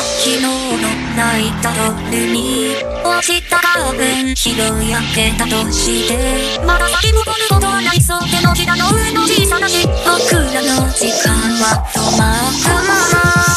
昨日の泣いた夜に落ちたカー拾い上げたとしてまだ先き誇ることはないそう。手のひらの上の小さなし僕らの時間は止まったまま。